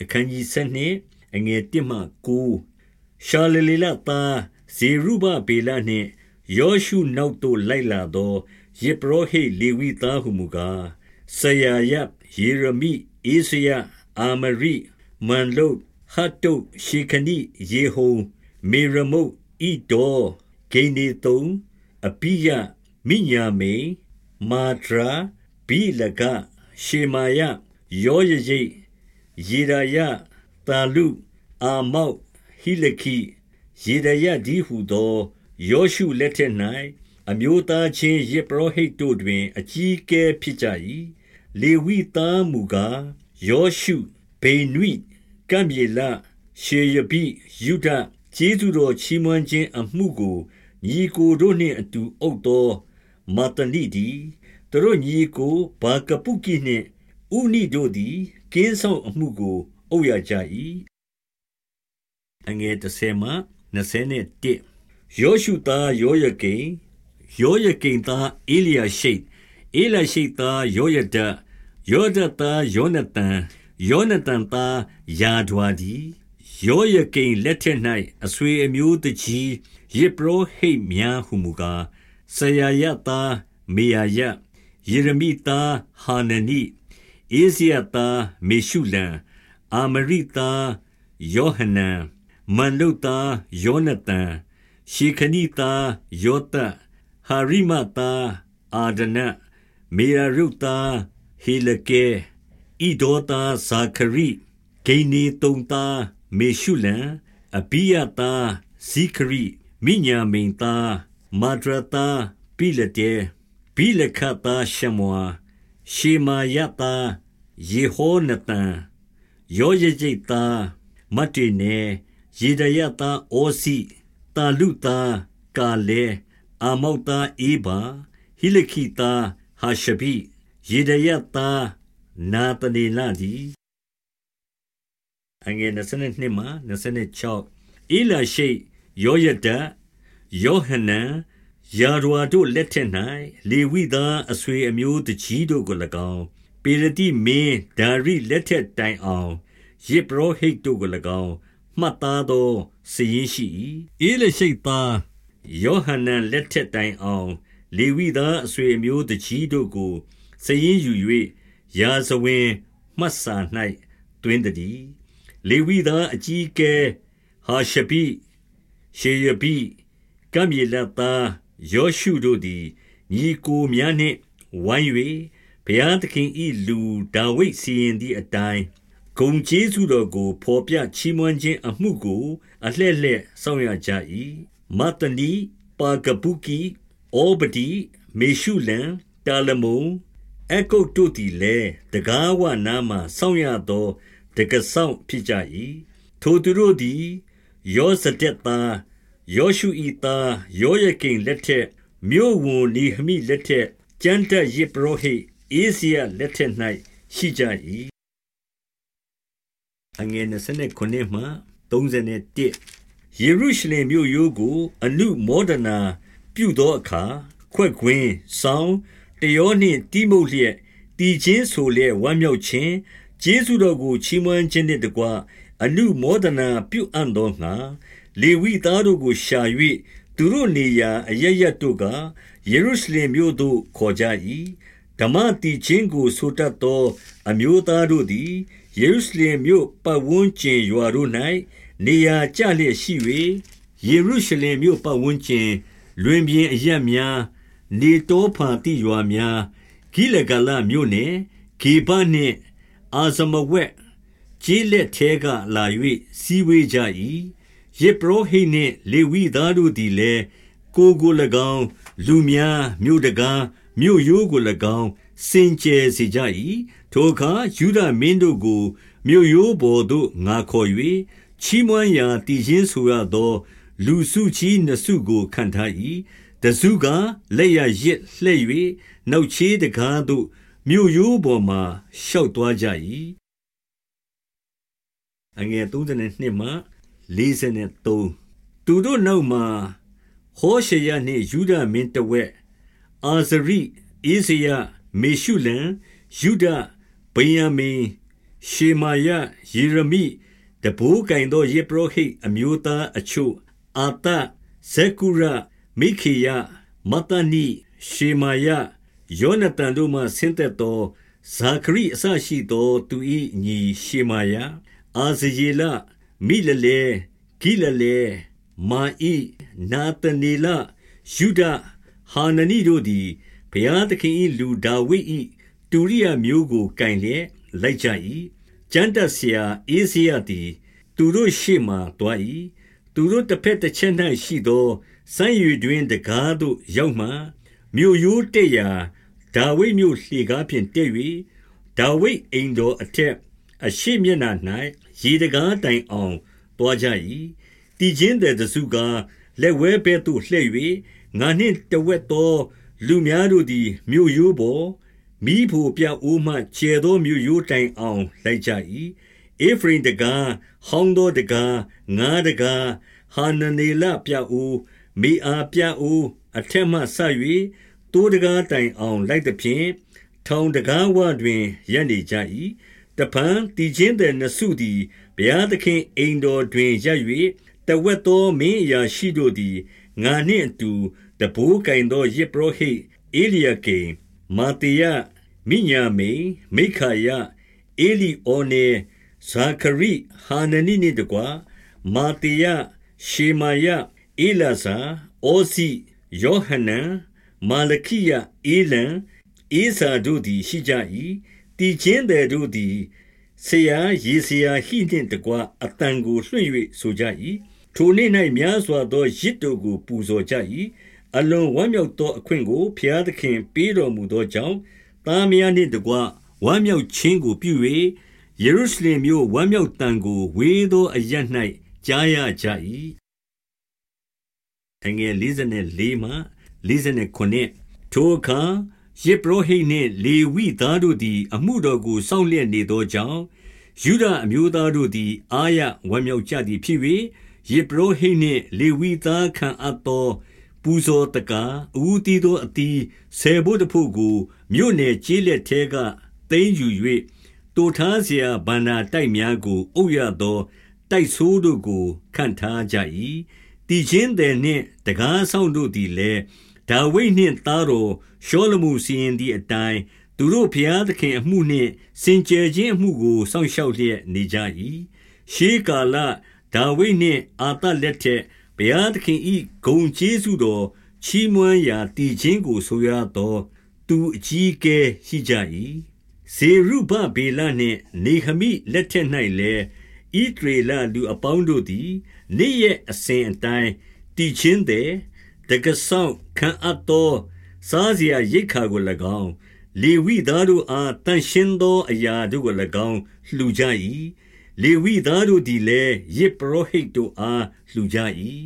အခန်းကြီး7အငယ်1မှ9ရှာလလေလသားဇေရုဘဗေလနှင့်ယောရှုနောက်သို့လိုက်လာသောယေဘရဟိလေဝိသားဟုမူကားဆရာယယေရမိအေစယအာမရိမန်လုတ်ဟတ်တုရှေခနိယေဟုံမေရမုတ်ဣဒောဂိနေတုံအပိယမိညာမေမာဒရာဘိလကရှေမာယယောယရိ ယေရာယတာလုအာမောက်ဟိလခိယေဒယဒီဟုသောယောရှုလက်ထက်၌အမျိုးသားချင်းယေပရောဟိတ်တို့တွင် အကြီးအကဲဖြစ်ကြ၏လေဝိသားမူကားယောရှုဗေနွိကံမြေလရှေယပိယုဒကျေးဇူးတော်ချီးမွမ်းခြင်းအမှုကိုညီကိုတို့နှင့်အတူအုပ်သောမတနိဒီတို့ညီကိုဘာကပုကိနှင့် ဥနိတို့သည် ကင်းဆောင်အမှုကို အုပ်ရကြ၏အငယ်30မှ21ယောရှုသားယောယကိန်ယောယကိန်သားအေလျာရှိတ်အေလရှိတ်သားယောယဒယောဒသားယောနသန်ယောနသန်သားယာဒွာဒီယောယကိန်လက်ထက်၌အဆွေအမျိုးတကြီးယေဘရဟိတ်များဟုမူကားဆရာယသားမေယာယယေရမိသားဟာနနိ ဧဇယသားမေရှုလံအာမရိသားယောဟနန်မန်လုသားယောနသန်ရှေခနိသားယောသဟာရိမသားအာဒနမေရရုသားဟေလကေဣဒောသားဇာခရိဂိနေတုံသားမေရှုလံအဘိယသားဇိခရိမိညာမိန်သားမာဒရသားပိလတေဘိလခသားရှမွာ ရှေမာယသားယေဟောနသန်ယောယจิตသားမတ်တေနေယေဒယသားဩစီတာလုသားကာလေအာမောက်သားအေဘာဟိလခိသားဟာရှဘိယေဒယသားနာတနေလာဒီအငယ်22မှ26အေလာရှိယောယဒယောဟနန် ယာရဝါတို့လက်ထက်၌လေဝိသားအဆွေအမျိုးတကြီးတို့ကို၎င်းပေရတိမင်းဒါရိလက်ထက်တိုင်အောင်ယေဘရဟိတ်တို့ကို၎င်းမှတ်သားသောစည်ရင်ရှိ၏အေလရှိတ်သားယောဟန်နန်လက်ထက်တိုင်အောင်လေဝိသားအဆွေအမျိုးတကြီးတို့ကိုစည်ရင်ယူ၍ရာဇဝင်မှတ်စာ၌တွင်တည်းလေဝိသားအကြီးကဲဟာရှပိရှေယပိကံမြေလသား ယောရှုတို့သည်ညီကိုများနှင့်ဝိုင်း၍ဘုရားသခင်၏လူဒါဝိဒ်စီရင်သည့်အတိုင်းဂုံကျေးဇူးတော်ကိုဖော်ပြချီးမွမ်းခြင်းအမှုကို အလှည့်လှည့်ဆောင်ရကြ၏မတနီပါကပုကီအောဘဒီမေရှုလန်တာလမုံအကုတ်တို့သည်လည်းတကားဝနာမှစောင့်ရသောတကဆောင်ဖြစ်ကြ၏ထိုသူတို့သည်ယောဇတက်သား ယောရှုဤသားယောယကိန်လက်ထက်မြို့ဝန်နေဟမိလက်ထက်ကျမ်းတက်ယေဘရဟိအေးစီယလက်ထက်၌ရှိကြ၏အငယ်29မှ31ယေရုရှလင်မြို့ရိုးကို အနုမောဒနာ ပြုသောအခါခွက်ကွင်းဆောင်းတယောနှင့်တိမုတ်လျက်တည်ခြင်းဆိုလျက်ဝမ်းမြောက်ခြင်းကျေးဇူးတော်ကိုချီးမွမ်းခြင်းနှင့်တကွအနုမောဒနာပြုအံ့သောငါ လေဝိသားတို့ကိုရှာ၍သူတို့နေရာအရရတို့ကယေရုရှလင်မြို့သို့ခေါ်ကြ၏ဓမ္မတီချင်းကိုဆိုတတ်သော အမျိုးသားတို့သည်ယေရုရှလင်မြို့ပတ်ဝန်းကျင်ရွာတို့၌နေရာကျလျက်ရှိ၍ယေရုရှလင်မြို့ပတ်ဝန်းကျင် လွင်ပြင်အရက်များနေတောဖာတိရွာများဂိလဂလမြို့နယ်ဂေဘနှင့်အာဇမဝက်ကျေးလက်ထဲကလာ၍စီဝေးကြ၏ ယေပရောဟိတ်နှင့်လေဝိသားတို့သည်လည်းကိုကို၎င်းလူများမြို့တကားမြို့ရိုးကို၎င်းစင်ကြယ်စေကြ၏ထိုအခါယူဒမင်းတို့ကိုမြို့ရိုးပေါ်သို့ငါခေါ်၍ချီးမွမ်းရာတည်ခြင်းဆိုရသော လူစုကြီးနှစုကိုခံထား၏တစုကလက်ရရစ်လှဲ့၍နောက်ချေးတကားသို့မြို့ရိုးပေါ်မှရှောက်သွားကြ၏အငယ်32မှ 43သူတို့နောက်မှာဟောရှေယနှင့်ယူဒမင်းတဝက်အာဇရိအေဇယမေရှုလံယုဒဗိယမင်ရှေမာယယေရမိတဘိုးကင်သောယေပရောဟိတ်အမျိုးသားအချို့အာတဇေကုရမိခေယမတနိရှေမာယယောနသန်တို့မှဆင်းသက်သောဇာခရိအစရှိသောသူ၏ညီရှေမာယအာဇယေလ မိလလေဂိလလေမာဣနာသနေလယုဒဟာနနိတို့သည်ဘုရားသခင်၏လူဒါဝိဒ်၏တူရိယမျိုးကိုကင်လျက်လိုက်ကြ၏ကျမ်းတဆရာအေးစေယသည် သူတို့ရှေ့မှတွား၏သူတို့တစ်ဖက်တစ်ချက်၌ရှိသောစံရည်တွင်တကားသို့ရောက်မှမြို့ရိုးတက်ရာဒါဝိဒ်မြို့လှေကားဖြင့်တက်၍ဒါဝိဒ်အိမ်တော်အထက် အရှိမျက်နှာ၌ရေတကားတိုင်အောင်တွားကြ၏တည်ခြင်းတဲ့တစုကလက်ဝဲဘဲသို့လှည့်၍ငါနှင့်တဝက်သော လူများတို့သည်မြို့ရိုးပေါ်မိဖို့ပြအိုးမှကျဲသောမြို့ရိုးတိုင်အောင်လိုက်ကြ၏အေဖရင်တကားဟောင်းသောတကားငါးတကားဟာနနေလပြအိုးမိအားပြအိုးအထက်မှဆ၍တိုးတကားတိုင်အောင်လိုက်သည်ဖြင့်ထောင်တကားဝတွင်ရပ်နေကြ၏ တပံတည်ခြင်းတဲ့နစုသည်ဘုရားသခင်အိမ်တော်တွင်ရပ်၍တဝက်သောမင်းအရာရှိတို့သည်ငါနှင့်အတူတဘိုးကင်သောယေပရောဟိတ်အေလျာကေမာတေယမိညာမေမိခာယအေလီအောနေဇာခရိဟာနနိနှင့်တကွာမာတေယရှေမာယအေလာဇာအောစီယောဟနန်မာလခိယအေလံအေဇာတို့သည်ရှိကြ၏ တည်ခြင်းတဲ့တို့သည်ဆရာရေဆရာဟိနှင့်တကွာအတန်ကိုလွှင့်၍ဆိုကြ၏ထိုနေ့၌များစွာသောရစ်တို့ကို ပူဇော်ကြ၏အလွန်ဝမ်းမြောက်သောအခွင့်ကိုဖျားသခင်ပေးတော်မူသောကြောင့်သားမယားနှင့်တကွဝမ်းမြောက်ခြင်းကိုပြု၍ယေရုရှလင်မြို့ဝမ်းမြောက်တန်ကိုဝေးသောအရ၌ကြားရကြ၏အငယ်54မှ59ထိုအခါ ယဇ်ပုရောဟိတ်နှင့် လေဝိသားတို့သည် အမှုတော်ကို စောင့်လျက်နေသောကြောင့်၊ယုဒအမျိုးသားတို့သည် အားရဝမ်းမြောက်ကြသည်ဖြစ်၍၊ယဇ်ပုရောဟိတ်နှင့် လေဝိသားခံအပ်သော ပူဇော်သက္ကာ၊အဦးသီးသောအသီးဆယ်ဘို့တဘို့ကို မြို့နယ်ကျေးလက်ထဲက သိမ်းယူ၍၊သိုထားစရာဘဏ္ဍာတိုက်များကို အုပ်ရသော တိုက်စိုးတို့ကို ခန့်ထားကြ၏။သီချင်းသည်နှင့် တံခါးစောင့်တို့သည်လည်း ဒါဝိဒ်နှင့်သားတော်ရှောလမုစီရင်သည့်အတိုင်းသူတို့ဖျားသခင်အမှုနှင့်စင်ကြယ်ခြင်းအမှုကိုစောင့်ရှောက်လျက်နေကြ၏ရှေးကာလဒါဝိဒ်နှင့်အာသလက်ထက်ဘုရားသခင်၏ဂုံကျေးဇူးတော်ချီးမွမ်းရာတည်ခြင်းကိုဆိုရသောသူအကြီးအကဲရှိကြ၏ဇေရုဘဗေလနှင့်နေဟမိလက်ထက်၌လည်းဣဒရေလလူအပေါင်းတို့သည် နေ့ရက်အစဉ်အတိုင်းတည်ခြင်းတဲ့ တကဆောင်ခံအပ်သော စားစရာရိတ်ခါကို၎င်းလေဝိသားတို့အားတန်ရှင်းသောအရာတို့ကို၎င်းလှူကြ၏လေဝိသားတို့သည်လည်းယေပရောဟိတ်တို့အားလှူကြ၏